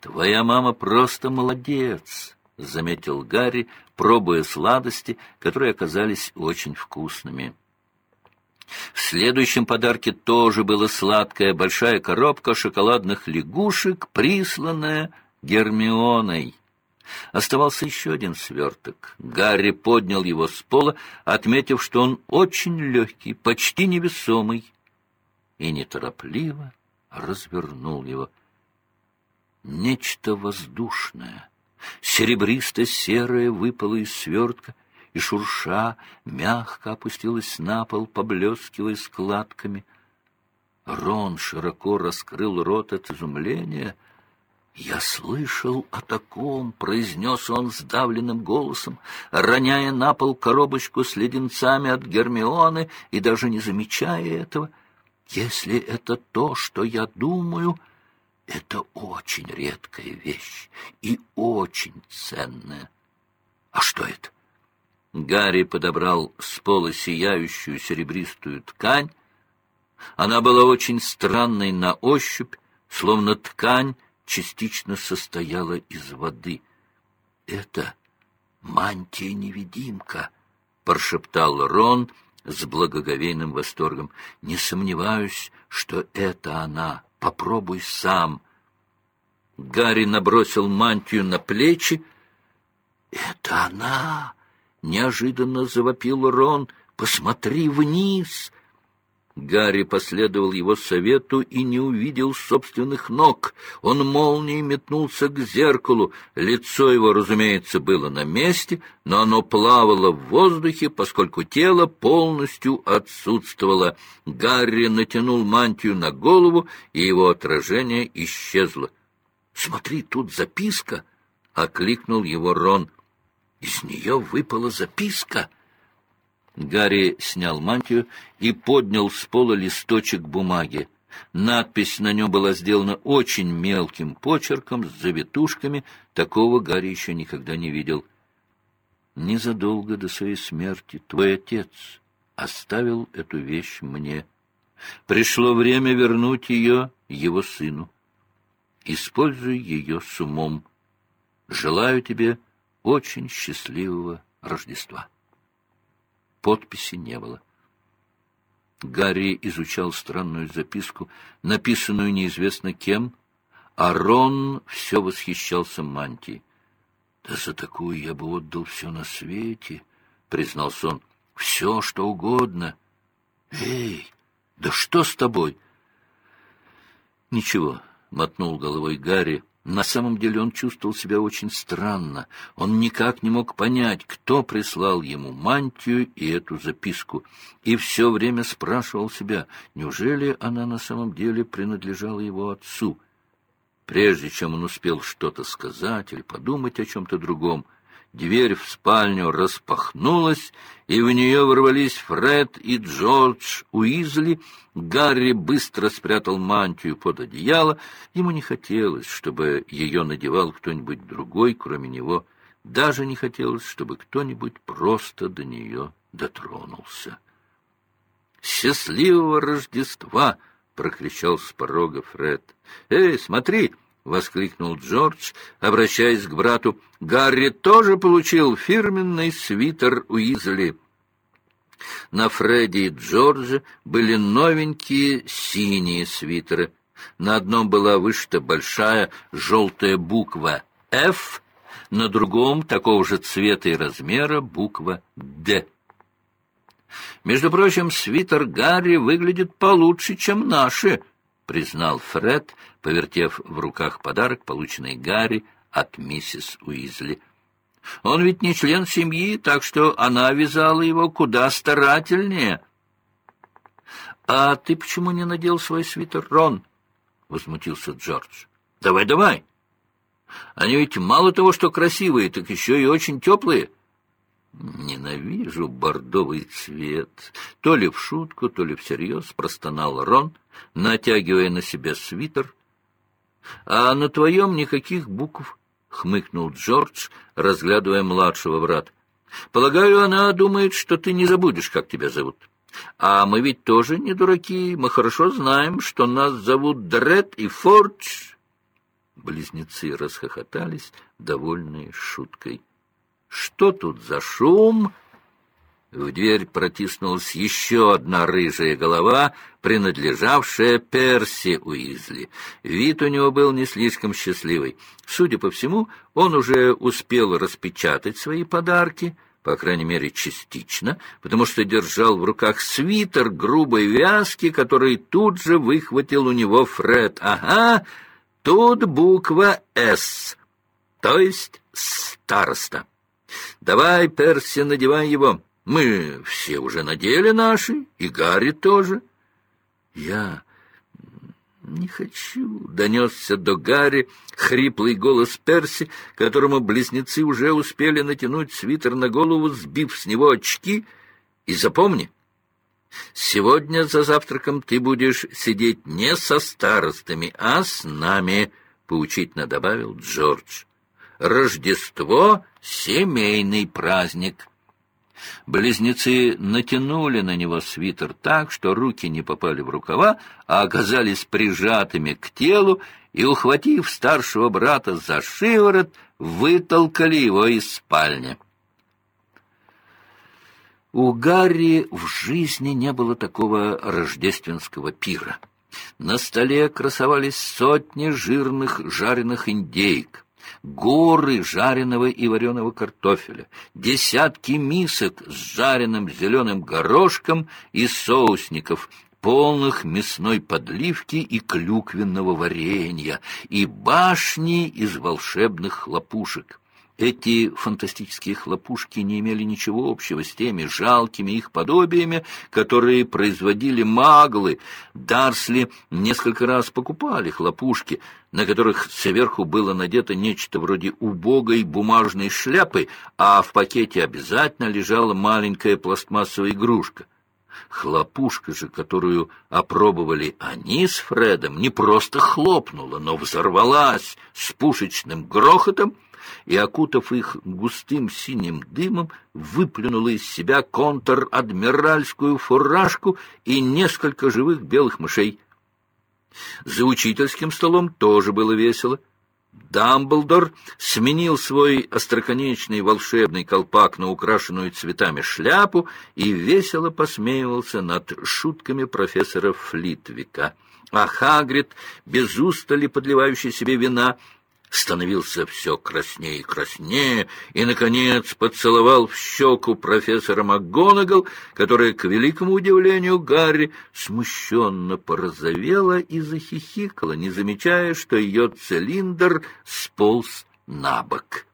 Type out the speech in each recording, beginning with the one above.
Твоя мама просто молодец, — заметил Гарри, пробуя сладости, которые оказались очень вкусными. В следующем подарке тоже была сладкая большая коробка шоколадных лягушек, присланная Гермионой. Оставался еще один сверток. Гарри поднял его с пола, отметив, что он очень легкий, почти невесомый, и неторопливо развернул его. Нечто воздушное, серебристо-серое выпало из свертка, и, шурша, мягко опустилась на пол, поблескивая складками. Рон широко раскрыл рот от изумления. «Я слышал о таком», — произнес он сдавленным голосом, роняя на пол коробочку с леденцами от Гермионы и даже не замечая этого. «Если это то, что я думаю...» Это очень редкая вещь и очень ценная. А что это? Гарри подобрал с пола сияющую серебристую ткань. Она была очень странной на ощупь, словно ткань частично состояла из воды. — Это мантия-невидимка, — прошептал Рон с благоговейным восторгом. — Не сомневаюсь, что это она. Попробуй сам. Гарри набросил мантию на плечи. — Это она! — неожиданно завопил Рон. «Посмотри вниз!» Гарри последовал его совету и не увидел собственных ног. Он молнией метнулся к зеркалу. Лицо его, разумеется, было на месте, но оно плавало в воздухе, поскольку тело полностью отсутствовало. Гарри натянул мантию на голову, и его отражение исчезло. — Смотри, тут записка! — окликнул его Рон. Из нее выпала записка. Гарри снял мантию и поднял с пола листочек бумаги. Надпись на нем была сделана очень мелким почерком, с завитушками. Такого Гарри еще никогда не видел. Незадолго до своей смерти твой отец оставил эту вещь мне. Пришло время вернуть ее его сыну. Используй ее с умом. Желаю тебе очень счастливого Рождества. Подписи не было. Гарри изучал странную записку, написанную неизвестно кем, а Рон все восхищался мантией. — Да за такую я бы отдал все на свете, — признался он. — Все, что угодно. — Эй, да что с тобой? — Ничего, — мотнул головой Гарри, на самом деле он чувствовал себя очень странно. Он никак не мог понять, кто прислал ему мантию и эту записку, и все время спрашивал себя, неужели она на самом деле принадлежала его отцу. Прежде чем он успел что-то сказать или подумать о чем-то другом, — Дверь в спальню распахнулась, и в нее ворвались Фред и Джордж Уизли. Гарри быстро спрятал мантию под одеяло. Ему не хотелось, чтобы ее надевал кто-нибудь другой, кроме него. Даже не хотелось, чтобы кто-нибудь просто до нее дотронулся. «Счастливого Рождества!» — прокричал с порога Фред. «Эй, смотри!» — воскликнул Джордж, обращаясь к брату. «Гарри тоже получил фирменный свитер Уизли». На Фредди и Джордже были новенькие синие свитеры. На одном была вышита большая желтая буква «Ф», на другом, такого же цвета и размера, буква «Д». Между прочим, свитер Гарри выглядит получше, чем наши, признал Фред, повертев в руках подарок, полученный Гарри от миссис Уизли. Он ведь не член семьи, так что она вязала его куда старательнее. — А ты почему не надел свой свитер, Рон? — возмутился Джордж. — Давай, давай. Они ведь мало того, что красивые, так еще и очень теплые. — Ненавижу бордовый цвет. То ли в шутку, то ли всерьез простонал Рон, натягивая на себя свитер. — А на твоем никаких букв, — хмыкнул Джордж, разглядывая младшего брата. — Полагаю, она думает, что ты не забудешь, как тебя зовут. А мы ведь тоже не дураки, мы хорошо знаем, что нас зовут Дред и Фордж. Близнецы расхохотались, довольные шуткой. — Что тут за шум? В дверь протиснулась еще одна рыжая голова, принадлежавшая Перси Уизли. Вид у него был не слишком счастливый. Судя по всему, он уже успел распечатать свои подарки, по крайней мере, частично, потому что держал в руках свитер грубой вязки, который тут же выхватил у него Фред. «Ага, тут буква «С», то есть «староста». «Давай, Перси, надевай его». Мы все уже надели наши, и Гарри тоже. Я не хочу, — донесся до Гарри хриплый голос Перси, которому близнецы уже успели натянуть свитер на голову, сбив с него очки. И запомни, сегодня за завтраком ты будешь сидеть не со старостами, а с нами, — поучительно добавил Джордж. Рождество — семейный праздник. Близнецы натянули на него свитер так, что руки не попали в рукава, а оказались прижатыми к телу, и, ухватив старшего брата за шиворот, вытолкали его из спальни. У Гарри в жизни не было такого рождественского пира. На столе красовались сотни жирных жареных индейок горы жареного и вареного картофеля, десятки мисок с жареным зеленым горошком и соусников, полных мясной подливки и клюквенного варенья, и башни из волшебных хлопушек. Эти фантастические хлопушки не имели ничего общего с теми жалкими их подобиями, которые производили маглы. Дарсли несколько раз покупали хлопушки, на которых сверху было надето нечто вроде убогой бумажной шляпы, а в пакете обязательно лежала маленькая пластмассовая игрушка. Хлопушка же, которую опробовали они с Фредом, не просто хлопнула, но взорвалась с пушечным грохотом, и, окутав их густым синим дымом, выплюнула из себя контр-адмиральскую фуражку и несколько живых белых мышей. За учительским столом тоже было весело. Дамблдор сменил свой остроконечный волшебный колпак на украшенную цветами шляпу и весело посмеивался над шутками профессора Флитвика. А Хагрид, без устали подливающий себе вина, становился все краснее и краснее, и, наконец, поцеловал в щеку профессора МакГонагал, которая, к великому удивлению Гарри, смущенно порозовела и захихикала, не замечая, что ее цилиндр сполз на бок.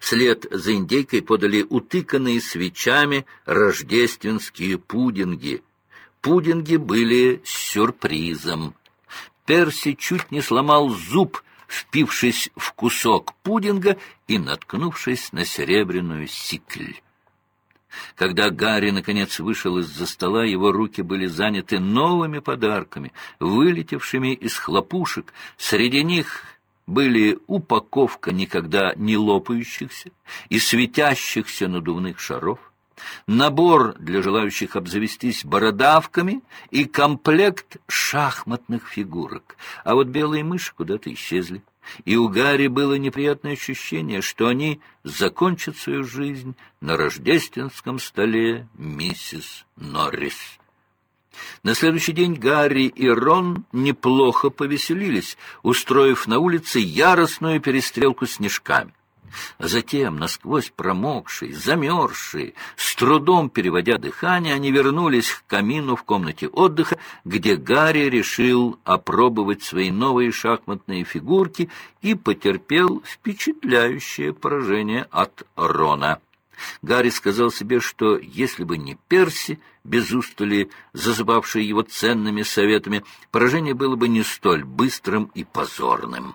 Вслед за индейкой подали утыканные свечами рождественские пудинги. Пудинги были сюрпризом. Перси чуть не сломал зуб, впившись в кусок пудинга и наткнувшись на серебряную сикль. Когда Гарри, наконец, вышел из-за стола, его руки были заняты новыми подарками, вылетевшими из хлопушек. Среди них были упаковка никогда не лопающихся и светящихся надувных шаров, набор для желающих обзавестись бородавками и комплект шахматных фигурок. А вот белые мыши куда-то исчезли. И у Гарри было неприятное ощущение, что они закончат свою жизнь на рождественском столе миссис Норрис. На следующий день Гарри и Рон неплохо повеселились, устроив на улице яростную перестрелку снежками. А затем, насквозь промокшие, замерзшие, с трудом переводя дыхание, они вернулись к камину в комнате отдыха, где Гарри решил опробовать свои новые шахматные фигурки и потерпел впечатляющее поражение от Рона. Гарри сказал себе, что если бы не Перси, без устали зазывавший его ценными советами, поражение было бы не столь быстрым и позорным.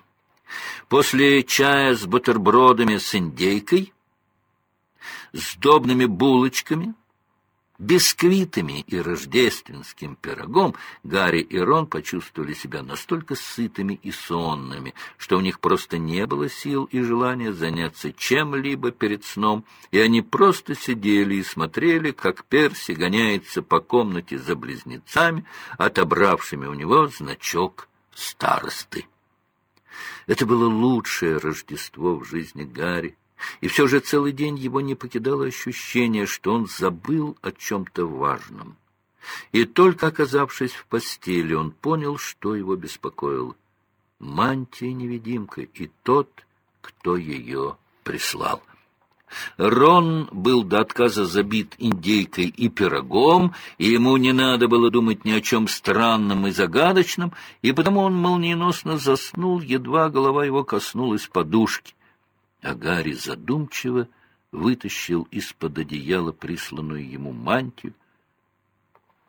После чая с бутербродами с индейкой, с добными булочками, бисквитами и рождественским пирогом Гарри и Рон почувствовали себя настолько сытыми и сонными, что у них просто не было сил и желания заняться чем-либо перед сном, и они просто сидели и смотрели, как Перси гоняется по комнате за близнецами, отобравшими у него значок старосты. Это было лучшее Рождество в жизни Гарри, и все же целый день его не покидало ощущение, что он забыл о чем-то важном. И только оказавшись в постели, он понял, что его беспокоило. Мантия-невидимка и тот, кто ее прислал. Рон был до отказа забит индейкой и пирогом, и ему не надо было думать ни о чем странном и загадочном, и потому он молниеносно заснул, едва голова его коснулась подушки. А Гарри задумчиво вытащил из-под одеяла присланную ему мантию,